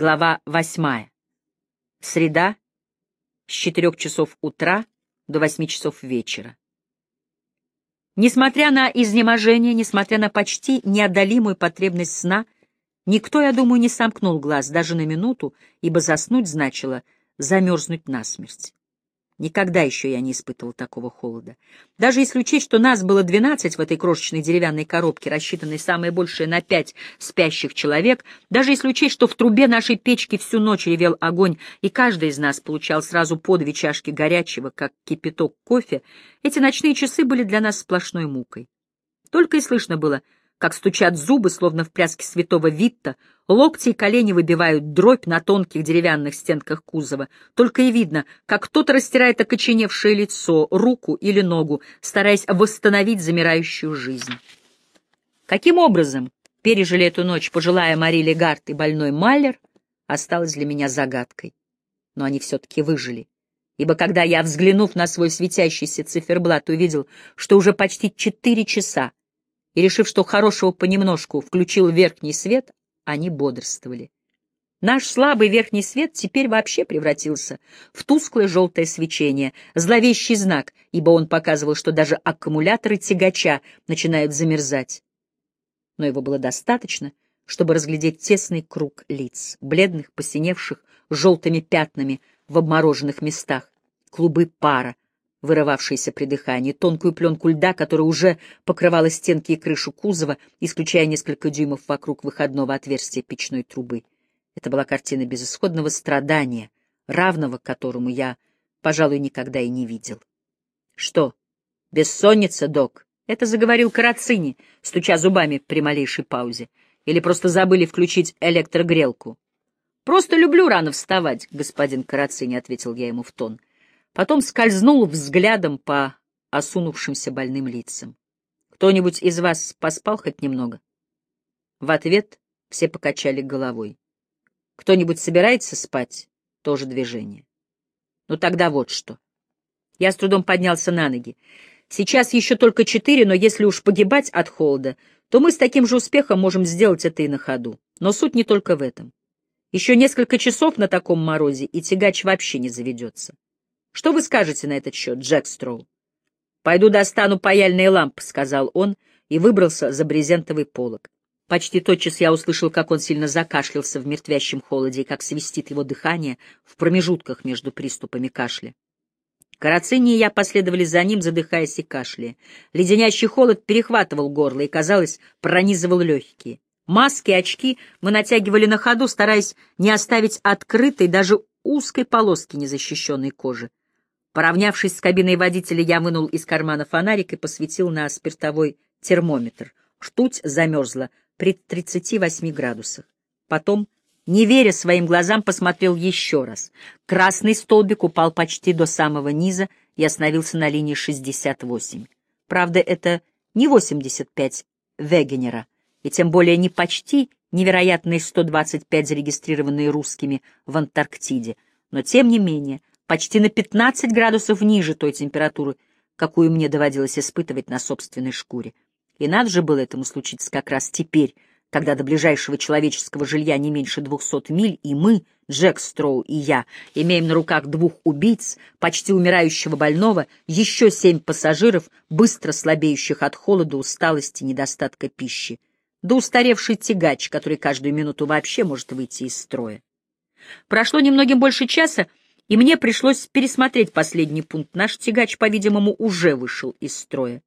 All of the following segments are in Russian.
Глава восьмая. Среда с четырех часов утра до восьми часов вечера. Несмотря на изнеможение, несмотря на почти неодолимую потребность сна, никто, я думаю, не сомкнул глаз даже на минуту, ибо заснуть значило замерзнуть насмерть. Никогда еще я не испытывал такого холода. Даже если учесть, что нас было двенадцать в этой крошечной деревянной коробке, рассчитанной самое большее на пять спящих человек, даже если учесть, что в трубе нашей печки всю ночь ревел огонь, и каждый из нас получал сразу по две чашки горячего, как кипяток кофе, эти ночные часы были для нас сплошной мукой. Только и слышно было — как стучат зубы, словно в пляске святого Витта, локти и колени выбивают дробь на тонких деревянных стенках кузова. Только и видно, как кто-то растирает окоченевшее лицо, руку или ногу, стараясь восстановить замирающую жизнь. Каким образом пережили эту ночь пожилая Мари Легард и больной Маллер, осталось для меня загадкой. Но они все-таки выжили. Ибо когда я, взглянув на свой светящийся циферблат, увидел, что уже почти четыре часа и, решив, что хорошего понемножку, включил верхний свет, они бодрствовали. Наш слабый верхний свет теперь вообще превратился в тусклое желтое свечение, зловещий знак, ибо он показывал, что даже аккумуляторы тягача начинают замерзать. Но его было достаточно, чтобы разглядеть тесный круг лиц, бледных, посиневших, желтыми пятнами в обмороженных местах, клубы пара, вырывавшиеся при дыхании, тонкую пленку льда, которая уже покрывала стенки и крышу кузова, исключая несколько дюймов вокруг выходного отверстия печной трубы. Это была картина безысходного страдания, равного которому я, пожалуй, никогда и не видел. — Что, бессонница, док? — это заговорил Карацини, стуча зубами при малейшей паузе. Или просто забыли включить электрогрелку? — Просто люблю рано вставать, господин Карацини, — ответил я ему в тон. — Потом скользнул взглядом по осунувшимся больным лицам. «Кто-нибудь из вас поспал хоть немного?» В ответ все покачали головой. «Кто-нибудь собирается спать?» Тоже движение. «Ну тогда вот что». Я с трудом поднялся на ноги. Сейчас еще только четыре, но если уж погибать от холода, то мы с таким же успехом можем сделать это и на ходу. Но суть не только в этом. Еще несколько часов на таком морозе, и тягач вообще не заведется. Что вы скажете на этот счет, Джек Строу? «Пойду достану паяльные лампы», — сказал он и выбрался за брезентовый полог. Почти тотчас я услышал, как он сильно закашлялся в мертвящем холоде и как свистит его дыхание в промежутках между приступами кашля. Карацини и я последовали за ним, задыхаясь и кашляя. Леденящий холод перехватывал горло и, казалось, пронизывал легкие. Маски и очки мы натягивали на ходу, стараясь не оставить открытой даже узкой полоски незащищенной кожи. Поравнявшись с кабиной водителя, я вынул из кармана фонарик и посветил на спиртовой термометр. Штуть замерзла при 38 градусах. Потом, не веря своим глазам, посмотрел еще раз. Красный столбик упал почти до самого низа и остановился на линии 68. Правда, это не 85 Вегенера, и тем более не почти невероятные 125 зарегистрированные русскими в Антарктиде, но тем не менее почти на 15 градусов ниже той температуры, какую мне доводилось испытывать на собственной шкуре. И надо же было этому случиться как раз теперь, когда до ближайшего человеческого жилья не меньше двухсот миль, и мы, Джек Строу и я, имеем на руках двух убийц, почти умирающего больного, еще семь пассажиров, быстро слабеющих от холода, усталости, недостатка пищи, да устаревший тягач, который каждую минуту вообще может выйти из строя. Прошло немногим больше часа, и мне пришлось пересмотреть последний пункт. Наш тягач, по-видимому, уже вышел из строя.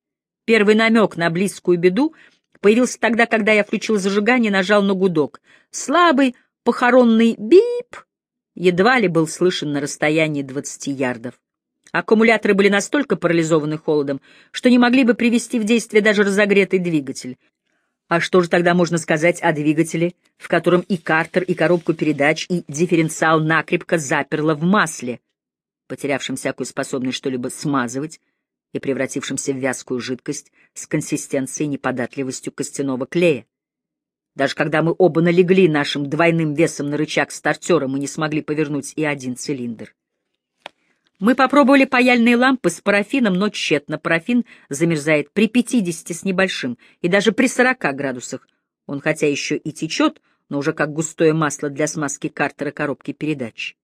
Первый намек на близкую беду появился тогда, когда я включил зажигание и нажал на гудок. Слабый похоронный бип едва ли был слышен на расстоянии двадцати ярдов. Аккумуляторы были настолько парализованы холодом, что не могли бы привести в действие даже разогретый двигатель. А что же тогда можно сказать о двигателе, в котором и картер, и коробку передач, и дифференциал накрепко заперло в масле, потерявшем всякую способность что-либо смазывать и превратившемся в вязкую жидкость с консистенцией и неподатливостью костяного клея? Даже когда мы оба налегли нашим двойным весом на рычаг стартера, мы не смогли повернуть и один цилиндр. Мы попробовали паяльные лампы с парафином, но тщетно. Парафин замерзает при 50 с небольшим, и даже при 40 градусах. Он хотя еще и течет, но уже как густое масло для смазки картера коробки передач.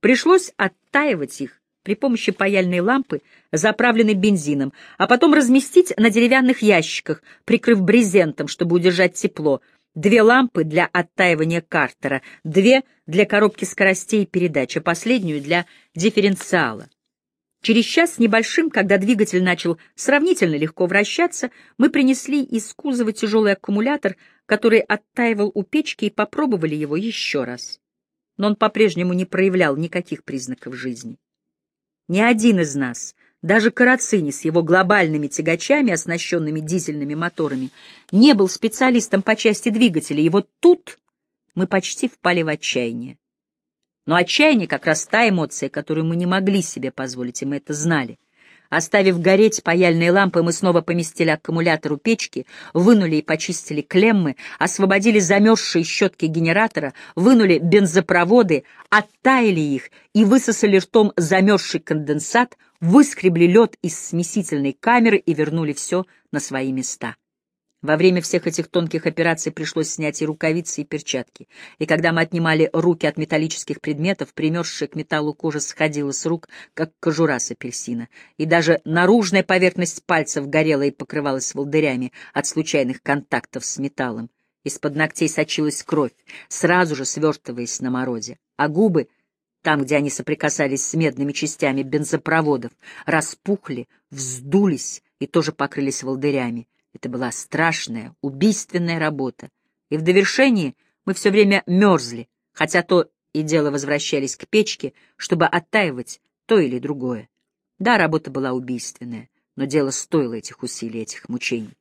Пришлось оттаивать их при помощи паяльной лампы, заправленной бензином, а потом разместить на деревянных ящиках, прикрыв брезентом, чтобы удержать тепло. Две лампы для оттаивания картера, две для коробки скоростей и передач, а последнюю для дифференциала. Через час с небольшим, когда двигатель начал сравнительно легко вращаться, мы принесли из кузова тяжелый аккумулятор, который оттаивал у печки, и попробовали его еще раз. Но он по-прежнему не проявлял никаких признаков жизни. Ни один из нас, даже Карацини с его глобальными тягачами, оснащенными дизельными моторами, не был специалистом по части двигателей, и вот тут мы почти впали в отчаяние. Но отчаяние как раз та эмоция, которую мы не могли себе позволить, и мы это знали. Оставив гореть паяльные лампы, мы снова поместили аккумулятор у печки, вынули и почистили клеммы, освободили замерзшие щетки генератора, вынули бензопроводы, оттаяли их и высосали ртом замерзший конденсат, выскребли лед из смесительной камеры и вернули все на свои места. Во время всех этих тонких операций пришлось снять и рукавицы, и перчатки. И когда мы отнимали руки от металлических предметов, примерзшая к металлу кожа сходила с рук, как кожура с апельсина. И даже наружная поверхность пальцев горела и покрывалась волдырями от случайных контактов с металлом. Из-под ногтей сочилась кровь, сразу же свертываясь на морозе. А губы, там, где они соприкасались с медными частями бензопроводов, распухли, вздулись и тоже покрылись волдырями. Это была страшная, убийственная работа. И в довершении мы все время мерзли, хотя то и дело возвращались к печке, чтобы оттаивать то или другое. Да, работа была убийственная, но дело стоило этих усилий, этих мучений.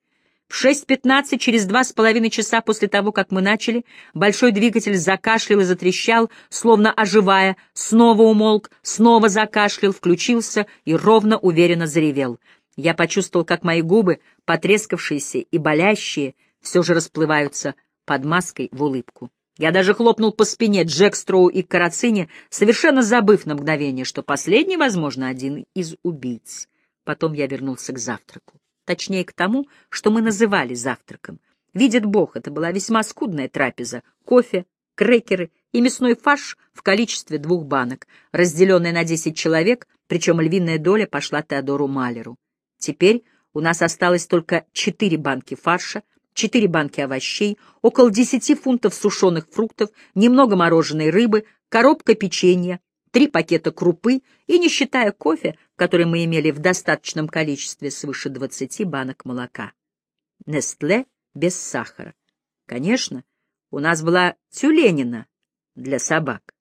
В 6.15, через два с половиной часа после того, как мы начали, большой двигатель закашлял и затрещал, словно оживая, снова умолк, снова закашлял, включился и ровно, уверенно заревел — я почувствовал, как мои губы, потрескавшиеся и болящие, все же расплываются под маской в улыбку. Я даже хлопнул по спине Джек Строу и Карацини, совершенно забыв на мгновение, что последний, возможно, один из убийц. Потом я вернулся к завтраку. Точнее, к тому, что мы называли завтраком. Видит Бог, это была весьма скудная трапеза. Кофе, крекеры и мясной фарш в количестве двух банок, разделенная на десять человек, причем львиная доля пошла Теодору Малеру. Теперь у нас осталось только четыре банки фарша, четыре банки овощей, около десяти фунтов сушеных фруктов, немного мороженой рыбы, коробка печенья, три пакета крупы и, не считая кофе, который мы имели в достаточном количестве свыше двадцати банок молока. Нестле без сахара. Конечно, у нас была тюленина для собак.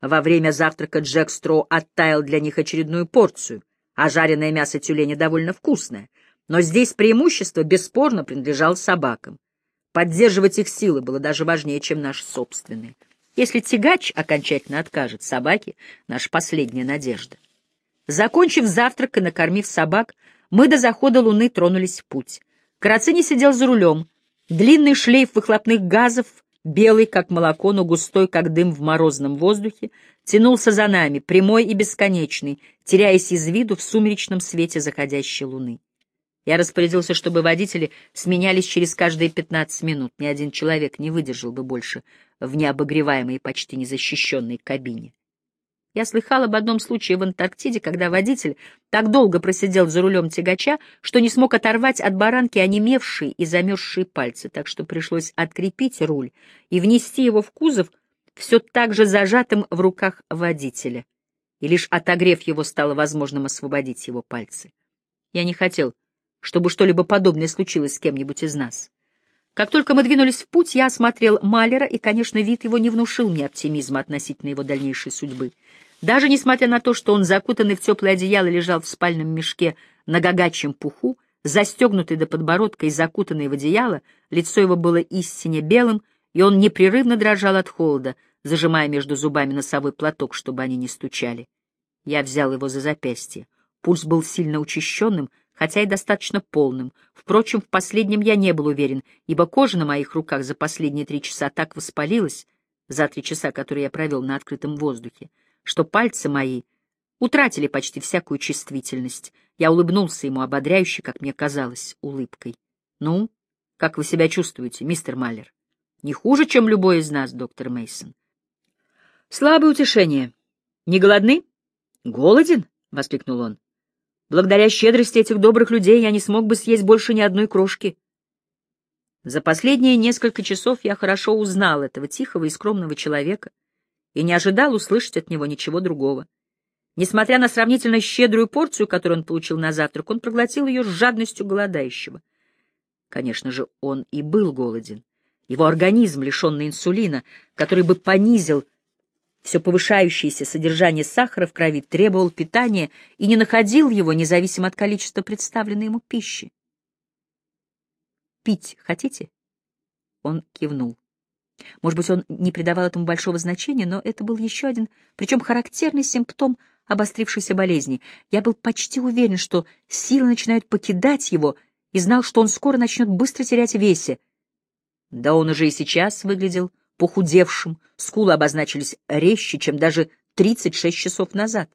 Во время завтрака Джек Строу оттаял для них очередную порцию — а жареное мясо тюленя довольно вкусное. Но здесь преимущество бесспорно принадлежало собакам. Поддерживать их силы было даже важнее, чем наши собственные. Если тягач окончательно откажет, собаки — наша последняя надежда. Закончив завтрак и накормив собак, мы до захода луны тронулись в путь. Карацини сидел за рулем. Длинный шлейф выхлопных газов белый, как молоко, но густой, как дым в морозном воздухе, тянулся за нами, прямой и бесконечный, теряясь из виду в сумеречном свете заходящей луны. Я распорядился, чтобы водители сменялись через каждые пятнадцать минут. Ни один человек не выдержал бы больше в необогреваемой и почти незащищенной кабине. Я слыхал об одном случае в Антарктиде, когда водитель так долго просидел за рулем тягача, что не смог оторвать от баранки онемевшие и замерзшие пальцы, так что пришлось открепить руль и внести его в кузов все так же зажатым в руках водителя. И лишь отогрев его, стало возможным освободить его пальцы. Я не хотел, чтобы что-либо подобное случилось с кем-нибудь из нас. Как только мы двинулись в путь, я осмотрел Малера, и, конечно, вид его не внушил мне оптимизма относительно его дальнейшей судьбы. Даже несмотря на то, что он, закутанный в теплое одеяло, лежал в спальном мешке на гагачьем пуху, застегнутый до подбородка и закутанный в одеяло, лицо его было истинно белым, и он непрерывно дрожал от холода, зажимая между зубами носовой платок, чтобы они не стучали. Я взял его за запястье. Пульс был сильно учащенным, хотя и достаточно полным. Впрочем, в последнем я не был уверен, ибо кожа на моих руках за последние три часа так воспалилась, за три часа, которые я провел на открытом воздухе, что пальцы мои утратили почти всякую чувствительность. Я улыбнулся ему ободряюще, как мне казалось, улыбкой. «Ну, как вы себя чувствуете, мистер Маллер?» Не хуже, чем любой из нас, доктор Мейсон. Слабое утешение. Не голодны? Голоден? — воскликнул он. Благодаря щедрости этих добрых людей я не смог бы съесть больше ни одной крошки. За последние несколько часов я хорошо узнал этого тихого и скромного человека и не ожидал услышать от него ничего другого. Несмотря на сравнительно щедрую порцию, которую он получил на завтрак, он проглотил ее с жадностью голодающего. Конечно же, он и был голоден. Его организм, лишенный инсулина, который бы понизил все повышающееся содержание сахара в крови, требовал питания и не находил его, независимо от количества представленной ему пищи. Пить хотите?» Он кивнул. Может быть, он не придавал этому большого значения, но это был еще один, причем характерный симптом обострившейся болезни. Я был почти уверен, что силы начинают покидать его, и знал, что он скоро начнет быстро терять весе. Да он уже и сейчас выглядел похудевшим, скулы обозначились резче, чем даже 36 часов назад.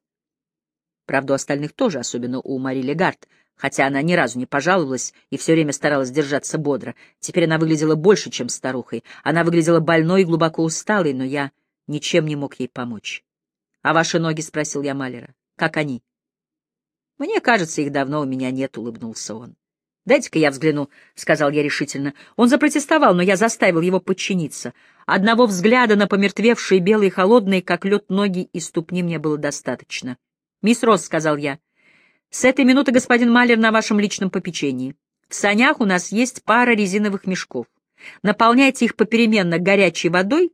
Правда, у остальных тоже, особенно у Мари Легард — хотя она ни разу не пожаловалась и все время старалась держаться бодро. Теперь она выглядела больше, чем старухой. Она выглядела больной и глубоко усталой, но я ничем не мог ей помочь. — А ваши ноги? — спросил я Малера. — Как они? — Мне кажется, их давно у меня нет, — улыбнулся он. — Дайте-ка я взгляну, — сказал я решительно. Он запротестовал, но я заставил его подчиниться. Одного взгляда на помертвевшие белые холодные, как лед, ноги и ступни мне было достаточно. — Мисс Росс, — сказал я, — с этой минуты господин Малер на вашем личном попечении. В санях у нас есть пара резиновых мешков. Наполняйте их попеременно горячей водой,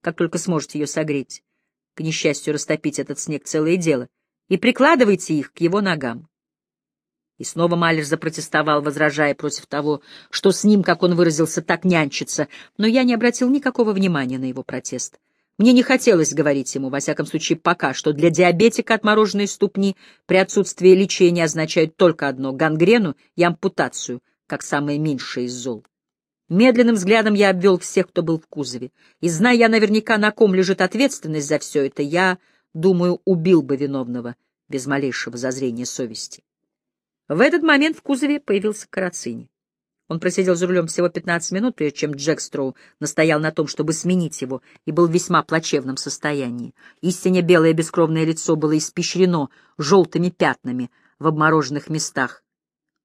как только сможете ее согреть. К несчастью, растопить этот снег — целое дело. И прикладывайте их к его ногам. И снова Малер запротестовал, возражая против того, что с ним, как он выразился, так нянчится, но я не обратил никакого внимания на его протест. Мне не хотелось говорить ему, во всяком случае пока, что для диабетика отмороженные ступни при отсутствии лечения означают только одно — гангрену и ампутацию, как самое меньшее из зол. Медленным взглядом я обвел всех, кто был в кузове. И зная я наверняка, на ком лежит ответственность за все это, я, думаю, убил бы виновного без малейшего зазрения совести. В этот момент в кузове появился Карацини. Он просидел за рулем всего 15 минут, прежде чем Джек Строу настоял на том, чтобы сменить его, и был в весьма плачевном состоянии. Истинно белое бескровное лицо было испещрено желтыми пятнами в обмороженных местах.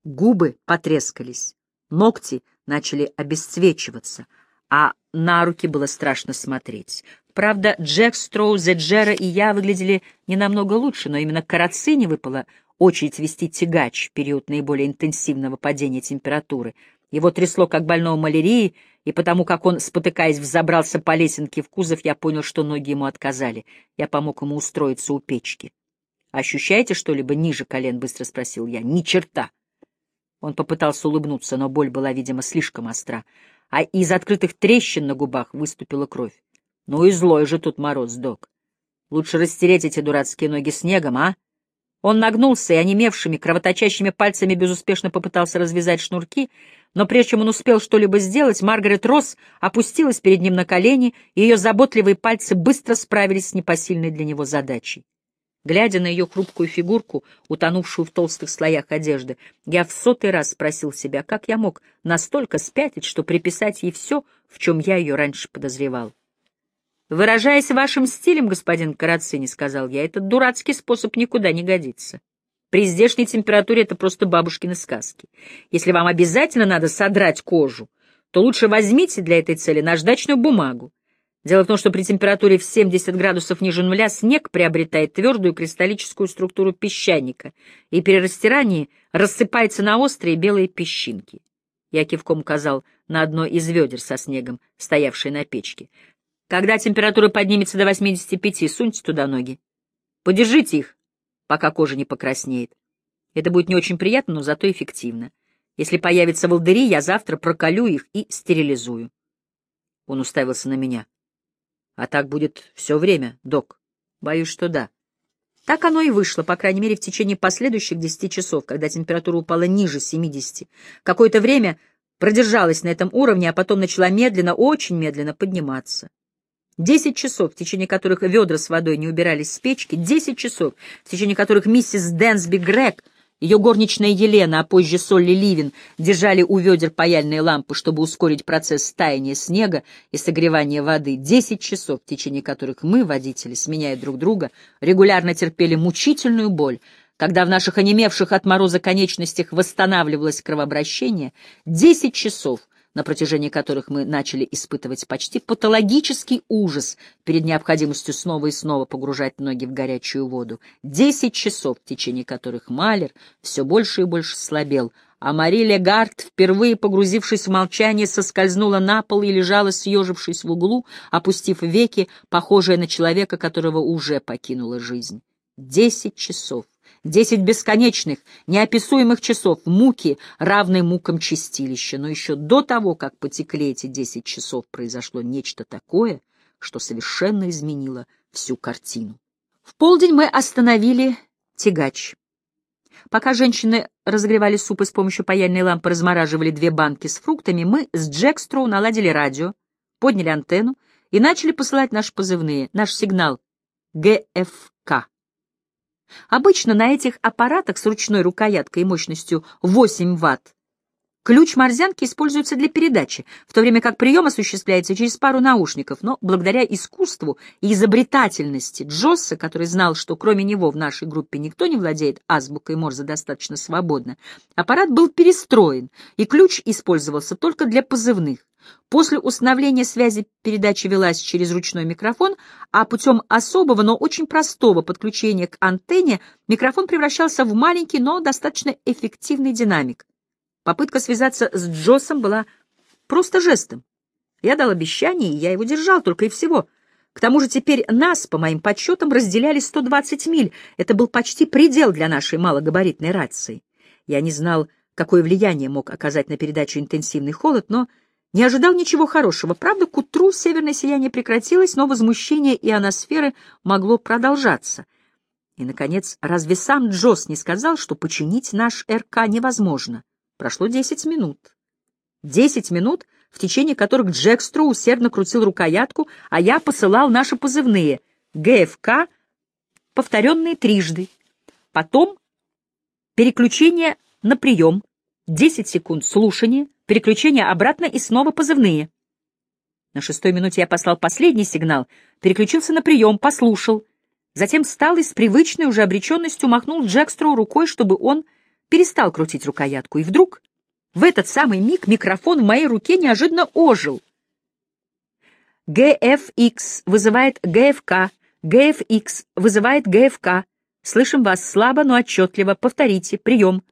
Губы потрескались, ногти начали обесцвечиваться, а на руки было страшно смотреть. Правда, Джек Строу, Зеджера и я выглядели не намного лучше, но именно Карацини выпало очередь вести тягач в период наиболее интенсивного падения температуры. Его трясло, как больного малярией, и потому как он, спотыкаясь, взобрался по лесенке в кузов, я понял, что ноги ему отказали. Я помог ему устроиться у печки. «Ощущаете что-либо ниже колен?» — быстро спросил я. «Ни черта!» Он попытался улыбнуться, но боль была, видимо, слишком остра, а из открытых трещин на губах выступила кровь. «Ну и злой же тут мороз, док. Лучше растереть эти дурацкие ноги снегом, а?» Он нагнулся и онемевшими, кровоточащими пальцами безуспешно попытался развязать шнурки, но прежде чем он успел что-либо сделать, Маргарет Росс опустилась перед ним на колени, и ее заботливые пальцы быстро справились с непосильной для него задачей. Глядя на ее хрупкую фигурку, утонувшую в толстых слоях одежды, я в сотый раз спросил себя, как я мог настолько спятить, что приписать ей все, в чем я ее раньше подозревал. Выражаясь вашим стилем, господин Карацини, — сказал я, — этот дурацкий способ никуда не годится. При здешней температуре это просто бабушкины сказки. Если вам обязательно надо содрать кожу, то лучше возьмите для этой цели наждачную бумагу. Дело в том, что при температуре в 70 градусов ниже нуля снег приобретает твердую кристаллическую структуру песчаника и при растирании рассыпается на острые белые песчинки. Я кивком указал на одно из ведер со снегом, стоявшее на печке. Когда температура поднимется до 85, суньте туда ноги. Подержите их, пока кожа не покраснеет. Это будет не очень приятно, но зато эффективно. Если появятся волдыри, я завтра проколю их и стерилизую. Он уставился на меня. А так будет все время, док? Боюсь, что да. Так оно и вышло, по крайней мере, в течение последующих десяти часов, когда температура упала ниже 70. Какое-то время продержалась на этом уровне, а потом начала медленно, очень медленно подниматься. Десять часов, в течение которых ведра с водой не убирались с печки, десять часов, в течение которых миссис Дэнсби Грег Ее горничная Елена, а позже Солли Ливин, держали у ведер паяльные лампы, чтобы ускорить процесс таяния снега и согревания воды. Десять часов, в течение которых мы, водители, сменяя друг друга, регулярно терпели мучительную боль, когда в наших онемевших от мороза конечностях восстанавливалось кровообращение. Десять часов, на протяжении которых мы начали испытывать почти патологический ужас перед необходимостью снова и снова погружать ноги в горячую воду. Десять часов, в течение которых Малер все больше и больше слабел, а Мари Легард, впервые погрузившись в молчание, соскользнула на пол и лежала, съежившись в углу, опустив веки, похожая на человека, которого уже покинула жизнь. Десять часов. Десять бесконечных, неописуемых часов муки, равной мукам чистилища. Но еще до того, как потекли эти десять часов, произошло нечто такое, что совершенно изменило всю картину. В полдень мы остановили тягач. Пока женщины разогревали суп и с помощью паяльной лампы размораживали две банки с фруктами, мы с Джекстроу наладили радио, подняли антенну и начали посылать наши позывные, наш сигнал ГФК. Обычно на этих аппаратах с ручной рукояткой и мощностью 8 Вт ключ морзянки используется для передачи, в то время как прием осуществляется через пару наушников, но благодаря искусству и изобретательности Джосса, который знал, что кроме него в нашей группе никто не владеет азбукой Морзе достаточно свободно, аппарат был перестроен, и ключ использовался только для позывных. После установления связи передача велась через ручной микрофон, а путем особого, но очень простого подключения к антенне микрофон превращался в маленький, но достаточно эффективный динамик. Попытка связаться с Джоссом была просто жестом. Я дал обещание, и я его держал, только и всего. К тому же теперь нас, по моим подсчетам, разделяли 120 миль. Это был почти предел для нашей малогабаритной рации. Я не знал, какое влияние мог оказать на передачу интенсивный холод, но не ожидал ничего хорошего. Правда, к утру северное сияние прекратилось, но возмущение ионосферы могло продолжаться. И, наконец, разве сам Джосс не сказал, что починить наш РК невозможно? Прошло десять минут. Десять минут, в течение которых Джек Строу усердно крутил рукоятку, а я посылал наши позывные ГФК, повторенные трижды. Потом переключение на прием, десять секунд слушания, переключение обратно и снова позывные. На шестой минуте я послал последний сигнал, переключился на прием, послушал. Затем встал и с привычной уже обреченностью махнул Джекстроу рукой, чтобы он перестал крутить рукоятку. И вдруг, в этот самый миг, микрофон в моей руке неожиданно ожил. ГФХ вызывает ГФК, ГФХ вызывает ГФК. Слышим вас слабо, но отчетливо. Повторите. Прием.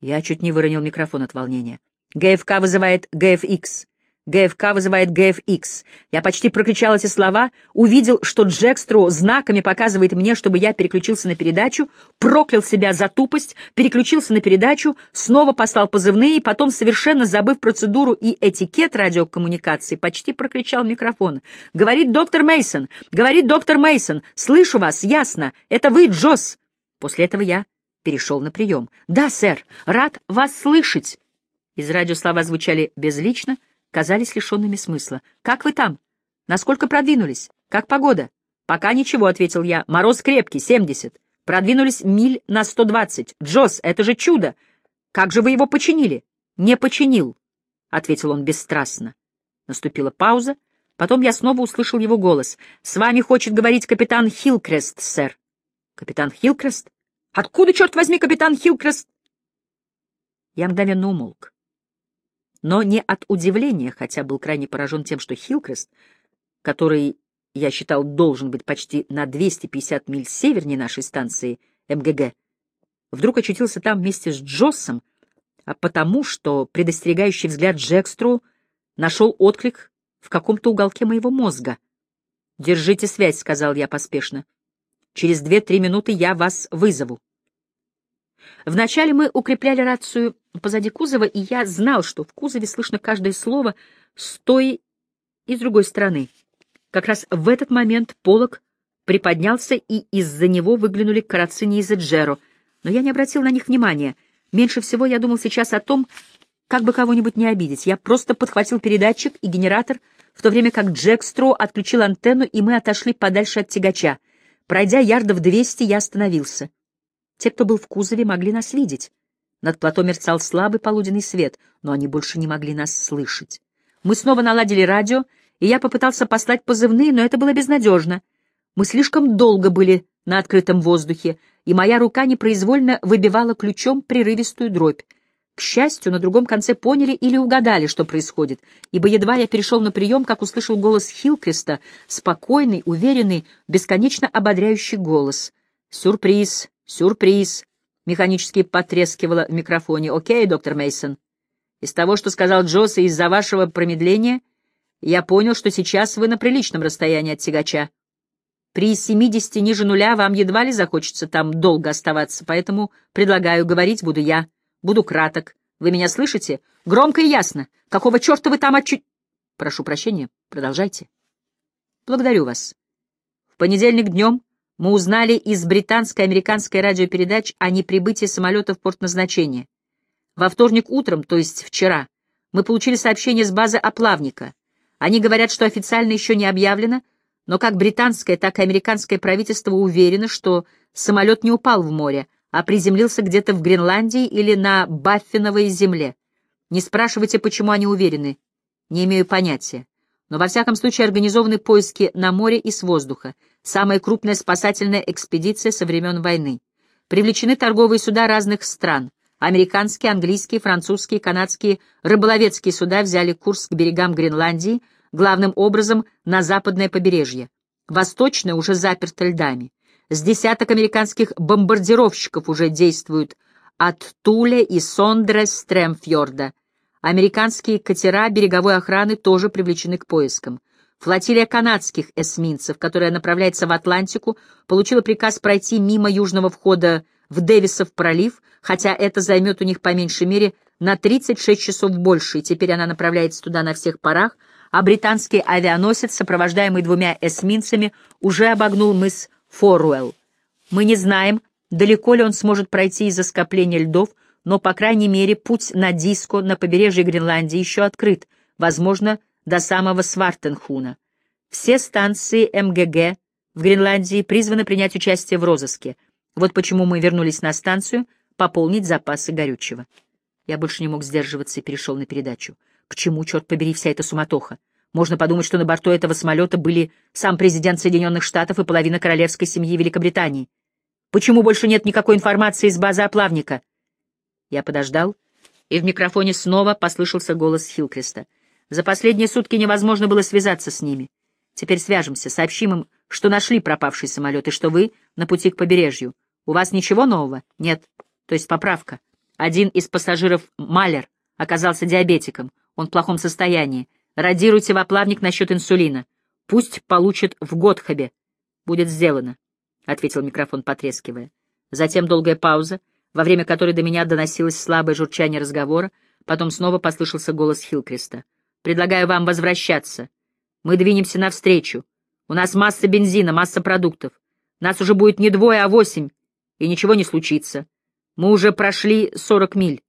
Я чуть не выронил микрофон от волнения. ГФК вызывает ГФХ. ГФК вызывает ГФХ. Я почти прокричал эти слова, увидел, что Джекстро знаками показывает мне, чтобы я переключился на передачу, проклял себя за тупость, переключился на передачу, снова послал позывные, потом, совершенно забыв процедуру и этикет радиокоммуникации, почти прокричал микрофон. «Говорит доктор Мейсон, говорит доктор Мейсон, слышу вас, ясно, это вы, Джосс!» После этого я перешел на прием. «Да, сэр, рад вас слышать!» Из радио слова звучали безлично, казались лишенными смысла. «Как вы там? Насколько продвинулись? Как погода?» «Пока ничего», — ответил я. «Мороз крепкий, семьдесят. Продвинулись миль на сто двадцать. Джосс, это же чудо! Как же вы его починили?» «Не починил», — ответил он бесстрастно. Наступила пауза. Потом я снова услышал его голос. «С вами хочет говорить капитан Хилкрест, сэр». «Капитан Хилкрест? Откуда, черт возьми, капитан Хилкрест?» Я мгновенно умолк но не от удивления, хотя был крайне поражен тем, что Хилкрест, который, я считал, должен быть почти на 250 миль севернее нашей станции МГГ, вдруг очутился там вместе с Джоссом, а потому что предостерегающий взгляд Джекстру нашел отклик в каком-то уголке моего мозга. «Держите связь», — сказал я поспешно. «Через две-три минуты я вас вызову». Вначале мы укрепляли рацию позади кузова, и я знал, что в кузове слышно каждое слово с той и с другой стороны. Как раз в этот момент полог приподнялся, и из-за него выглянули Карацини и Зеджеро, но я не обратил на них внимания. Меньше всего я думал сейчас о том, как бы кого-нибудь не обидеть. Я просто подхватил передатчик и генератор, в то время как Джек Стро отключил антенну, и мы отошли подальше от тягача. Пройдя ярдов двести, я остановился. Те, кто был в кузове, могли нас видеть. Над плато мерцал слабый полуденный свет, но они больше не могли нас слышать. Мы снова наладили радио, и я попытался послать позывные, но это было безнадежно. Мы слишком долго были на открытом воздухе, и моя рука непроизвольно выбивала ключом прерывистую дробь. К счастью, на другом конце поняли или угадали, что происходит, ибо едва я перешел на прием, как услышал голос Хилкреста, спокойный, уверенный, бесконечно ободряющий голос. «Сюрприз! Сюрприз!» — механически потрескивало в микрофоне. «Окей, доктор Мейсон. Из того, что сказал Джосс, и из-за вашего промедления, я понял, что сейчас вы на приличном расстоянии от тягача. При 70 ниже нуля вам едва ли захочется там долго оставаться, поэтому предлагаю, говорить буду я». Буду краток. Вы меня слышите? Громко и ясно. Какого черта вы там отчу... Прошу прощения, продолжайте. Благодарю вас. В понедельник днем мы узнали из британской американской радиопередач о неприбытии самолета в порт назначения. Во вторник утром, то есть вчера, мы получили сообщение с базы Оплавника. Они говорят, что официально еще не объявлено, но как британское, так и американское правительство уверено, что самолет не упал в море, а приземлился где-то в Гренландии или на Баффиновой земле. Не спрашивайте, почему они уверены. Не имею понятия. Но во всяком случае организованы поиски на море и с воздуха. Самая крупная спасательная экспедиция со времен войны. Привлечены торговые суда разных стран. Американские, английские, французские, канадские рыболовецкие суда взяли курс к берегам Гренландии, главным образом на западное побережье. Восточное уже заперто льдами. С десяток американских бомбардировщиков уже действуют от Туле и Сондре Стремфьорда. Американские катера береговой охраны тоже привлечены к поискам. Флотилия канадских эсминцев, которая направляется в Атлантику, получила приказ пройти мимо южного входа в Дэвисов пролив, хотя это займет у них по меньшей мере на 36 часов больше, и теперь она направляется туда на всех парах, а британский авианосец, сопровождаемый двумя эсминцами, уже обогнул мыс Форуэлл. Мы не знаем, далеко ли он сможет пройти из-за скопления льдов, но, по крайней мере, путь на Диско на побережье Гренландии еще открыт, возможно, до самого Свартенхуна. Все станции МГГ в Гренландии призваны принять участие в розыске. Вот почему мы вернулись на станцию пополнить запасы горючего. Я больше не мог сдерживаться и перешел на передачу. К чему, черт побери, вся эта суматоха? Можно подумать, что на борту этого самолета были сам президент Соединенных Штатов и половина королевской семьи Великобритании. Почему больше нет никакой информации из базы оплавника? Я подождал, и в микрофоне снова послышался голос Хилкреста. За последние сутки невозможно было связаться с ними. Теперь свяжемся, сообщим им, что нашли пропавший самолет и что вы на пути к побережью. У вас ничего нового? Нет. То есть поправка. Один из пассажиров, Малер, оказался диабетиком. Он в плохом состоянии. Радируйте плавник насчет инсулина. Пусть получит в Готхабе. Будет сделано, — ответил микрофон, потрескивая. Затем долгая пауза, во время которой до меня доносилось слабое журчание разговора, потом снова послышался голос Хилкреста. «Предлагаю вам возвращаться. Мы двинемся навстречу. У нас масса бензина, масса продуктов. Нас уже будет не двое, а восемь, и ничего не случится. Мы уже прошли сорок миль.